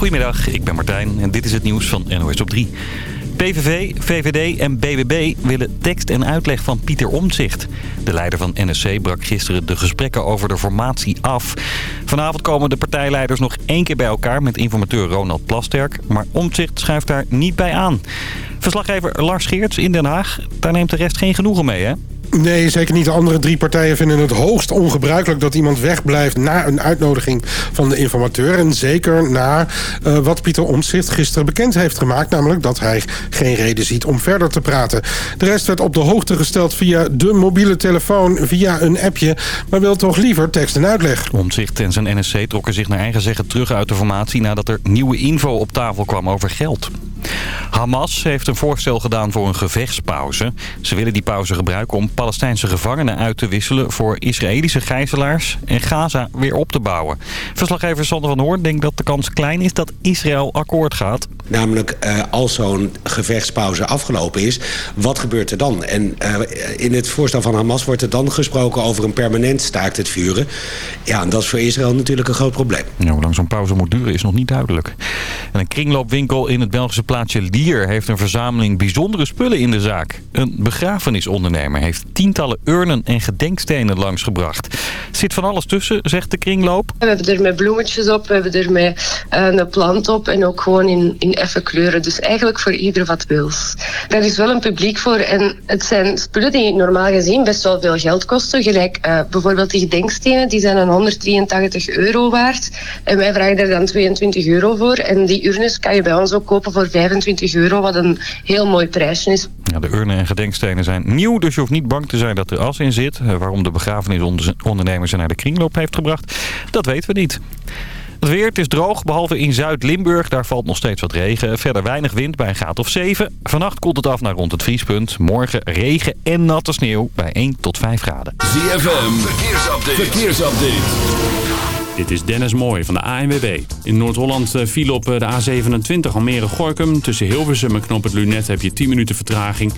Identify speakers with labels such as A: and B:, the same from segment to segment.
A: Goedemiddag, ik ben Martijn en dit is het nieuws van NOS op 3. PVV, VVD en BBB willen tekst en uitleg van Pieter Omtzigt. De leider van NSC brak gisteren de gesprekken over de formatie af. Vanavond komen de partijleiders nog één keer bij elkaar met informateur Ronald Plasterk. Maar Omtzigt schuift daar niet bij aan. Verslaggever Lars Geerts in Den Haag, daar neemt de rest geen genoegen mee hè?
B: Nee, zeker niet. De andere drie partijen vinden het hoogst ongebruikelijk... dat iemand wegblijft na een uitnodiging van de informateur. En zeker na uh, wat Pieter Omtzigt gisteren bekend heeft gemaakt... namelijk dat hij geen reden ziet om verder te praten. De rest werd op de hoogte gesteld via de mobiele telefoon... via een appje, maar wil toch liever tekst en uitleg.
A: Omtzigt en zijn NSC trokken zich naar eigen zeggen terug uit de formatie... nadat er nieuwe info op tafel kwam over geld. Hamas heeft een voorstel gedaan voor een gevechtspauze. Ze willen die pauze gebruiken om Palestijnse gevangenen uit te wisselen... voor Israëlische gijzelaars en Gaza weer op te bouwen. Verslaggever Sander van Hoorn denkt dat de kans klein is dat Israël akkoord gaat.
C: Namelijk, uh, als zo'n gevechtspauze afgelopen is, wat gebeurt er dan? En uh, in het voorstel van Hamas wordt er dan gesproken over een permanent staakt het vuren. Ja, en dat is voor Israël natuurlijk een groot probleem.
A: Ja, hoe lang zo'n pauze moet duren is nog niet duidelijk. En een kringloopwinkel in het Belgische plaatsje Lier heeft een verzameling bijzondere spullen in de zaak. Een begrafenisondernemer heeft tientallen urnen en gedenkstenen langsgebracht. Zit van alles tussen, zegt de kringloop.
D: We hebben er met bloemetjes op, we hebben er met uh, een plant op en ook gewoon in, in effe kleuren. Dus eigenlijk voor ieder wat wils. Daar is wel een publiek voor en het zijn spullen die normaal gezien best wel veel geld kosten. Gelijk uh, bijvoorbeeld die gedenkstenen, die zijn een 183 euro waard. En wij vragen er dan 22 euro voor. En die urnes kan je bij ons ook kopen voor 25 euro, wat een heel mooi prijsje is.
A: Ja, de urnen en gedenkstenen zijn nieuw, dus je hoeft niet bang te zijn dat er as in zit. Eh, waarom de begrafenisondernemer ze naar de kringloop heeft gebracht, dat weten we niet. Het weer, het is droog, behalve in Zuid-Limburg. Daar valt nog steeds wat regen. Verder weinig wind bij een graad of 7. Vannacht koelt het af naar rond het vriespunt. Morgen regen en natte sneeuw bij 1 tot 5 graden.
E: ZFM, verkeersupdate. verkeersupdate.
F: Dit is Dennis Mooij van de ANWB. In Noord-Holland viel op de A27 Almere-Gorkum. Tussen Hilversum en Knop het Lunet heb je 10 minuten vertraging.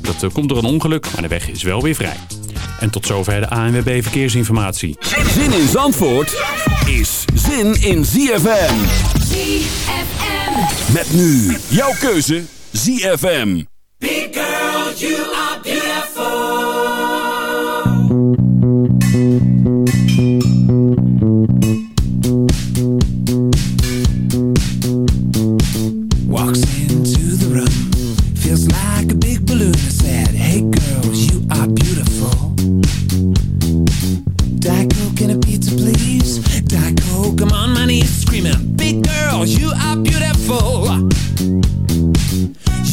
F: Dat komt door een ongeluk, maar de weg is wel weer vrij. En tot zover de ANWB Verkeersinformatie.
E: Zin in Zandvoort is zin in ZFM.
G: ZFM.
E: Met nu jouw keuze ZFM.
G: Big girl, you are beautiful.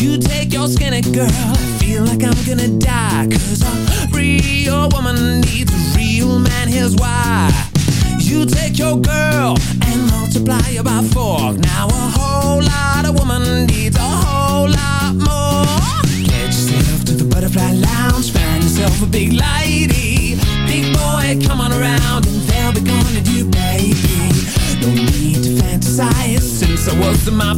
H: You take your skinny girl, I feel like I'm gonna die. Cause a real woman needs a real man, here's why. You take your girl and multiply her by four. Now a whole lot of woman needs a whole lot more. Get yourself to the butterfly lounge, find yourself a big lady. Big boy, come on around and they'll be gonna do, baby. No need to fantasize since I was in my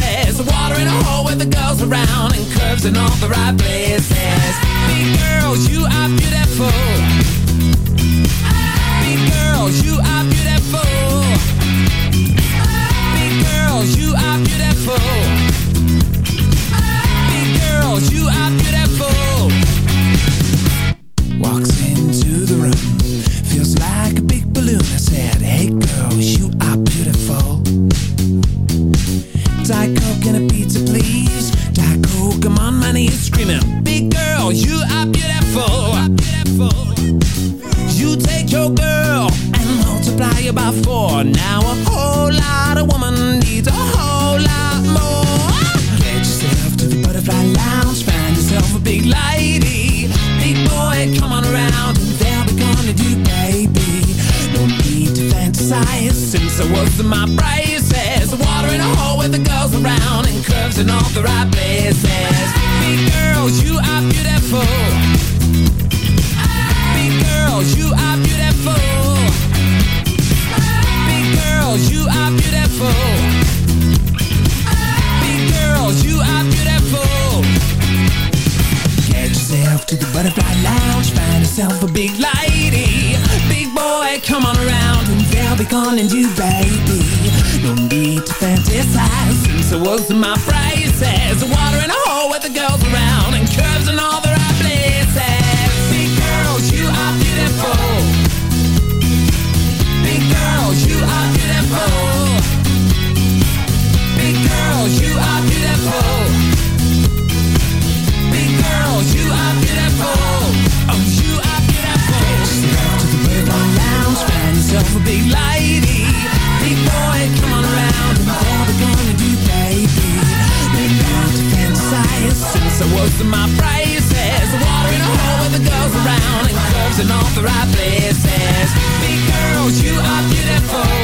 H: braces. Water in a hole with the girls around and curves in all the right places. Big girls, you are beautiful. Big girls, you are beautiful. and all the right places. Big girls, you are beautiful.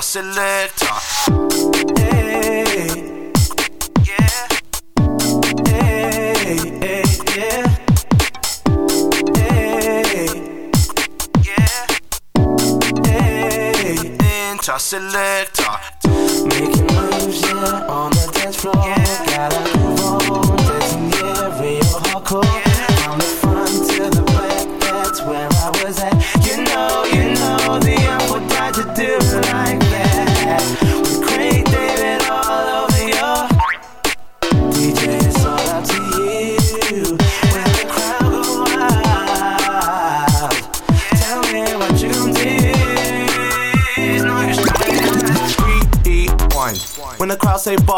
I: selector, selector.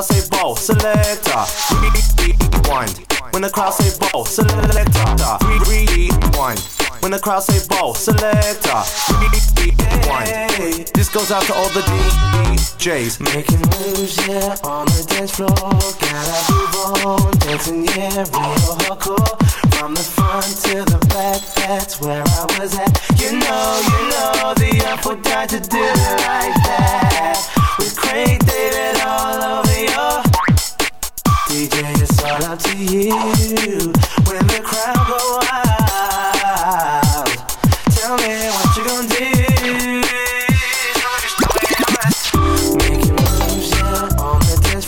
I: Crowd say ball, selector. Rewind. When the crowd say ball, selector. Rewind. When the crowd say ball, selector. Goes out to all the DJs.
J: Making moves, yeah, on the dance floor. Gotta move on, dancing, yeah, real hardcore. From the front to the back, that's where I was at. You know, you know, the upward died to do it like that. With Craig David all over your uh, DJ, it's all up to you. When the crowd go wild, tell me what you gonna do.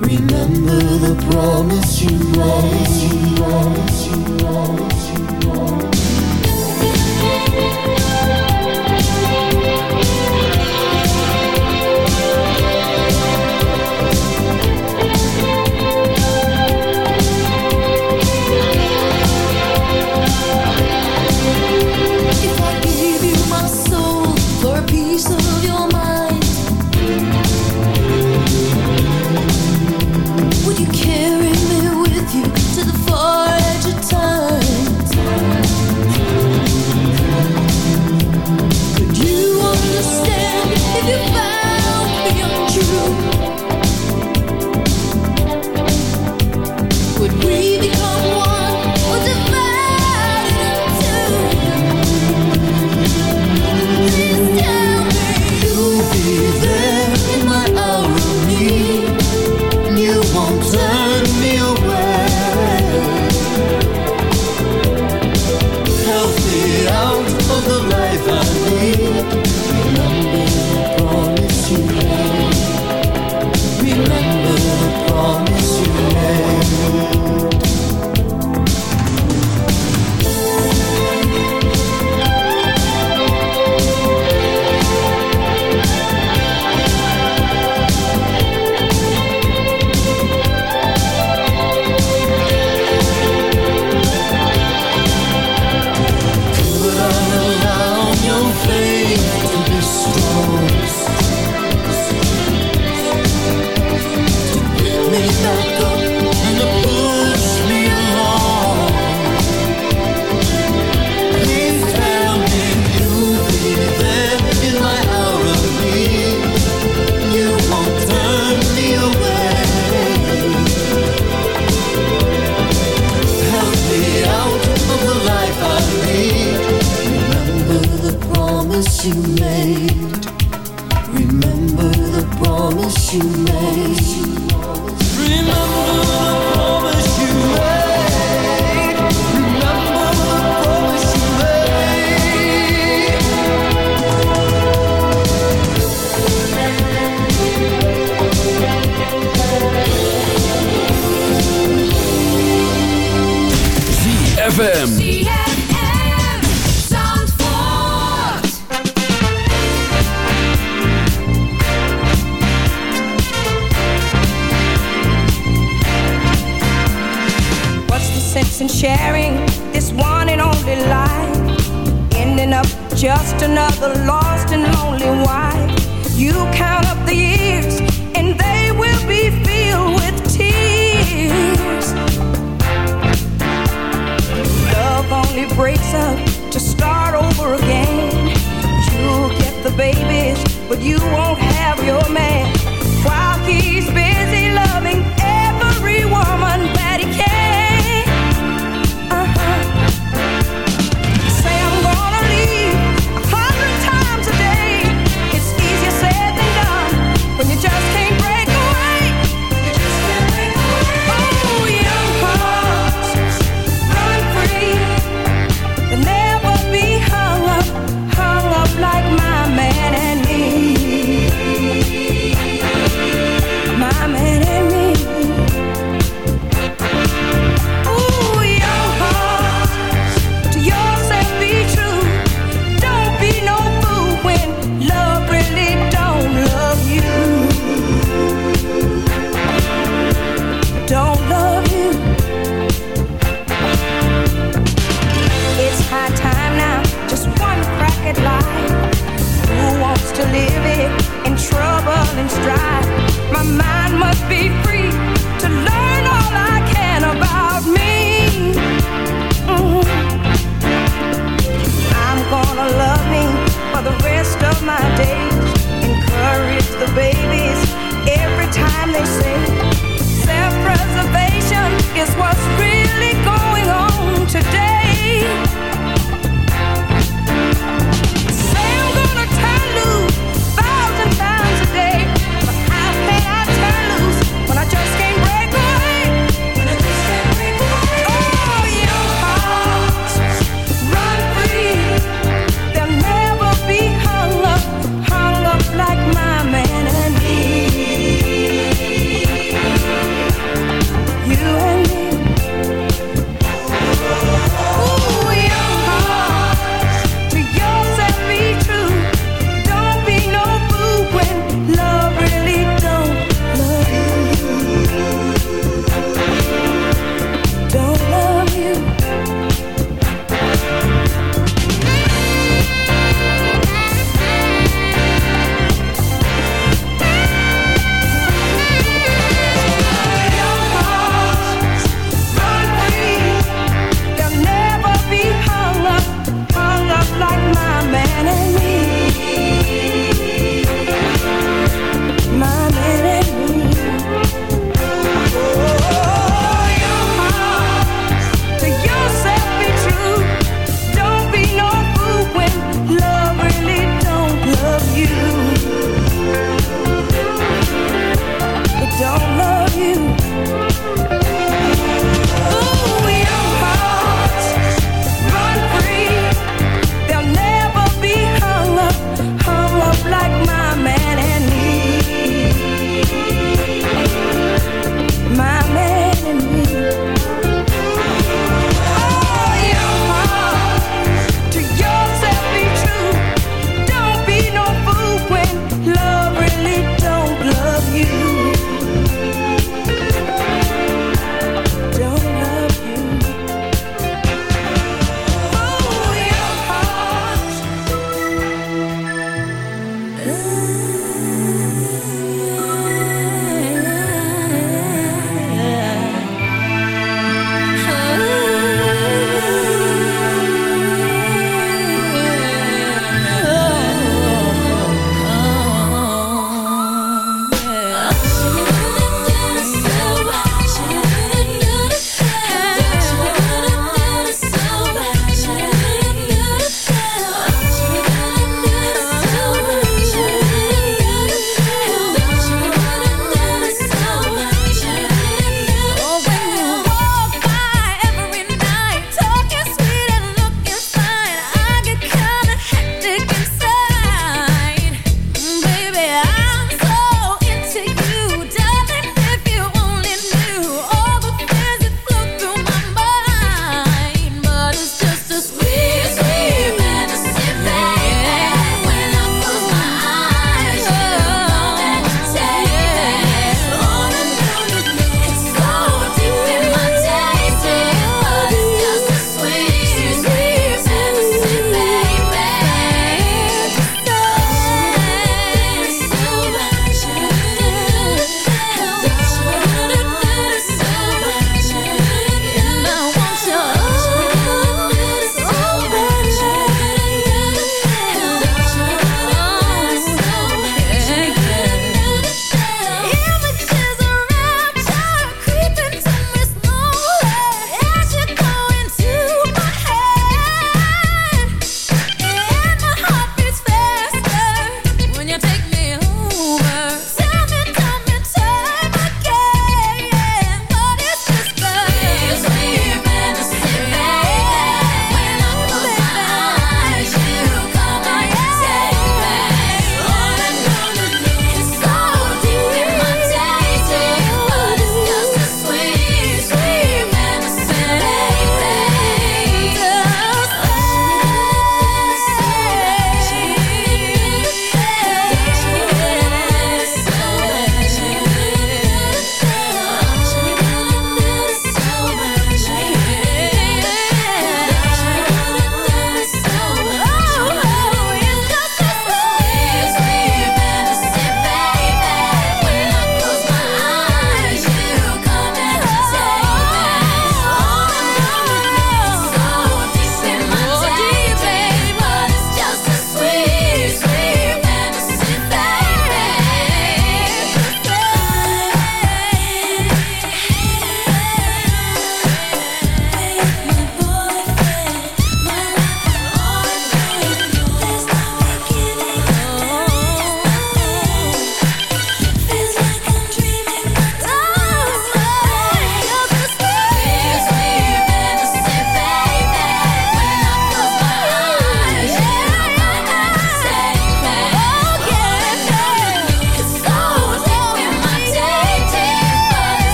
K: Remember the promise you made. You promise you promise you.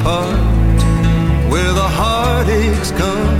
L: apart where the heartaches come.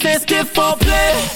H: Skip for play.